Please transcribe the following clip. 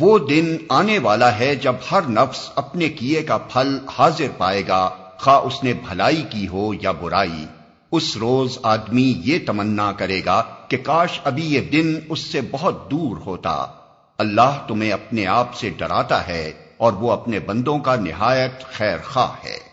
وہ دن آنے والا ہے جب ہر نفس اپنے کیے کا پھل حاضر پائے گا۔ خواہ اس نے بھلائی کی ہو یا برائی۔ اس روز آدمی یہ تمنا کرے گا کہ کاش ابھی یہ دن اس سے بہت دور ہوتا۔ اللہ تمہیں اپنے آپ سے ڈراتا ہے اور وہ اپنے بندوں کا نہایت خیر خواہ ہے۔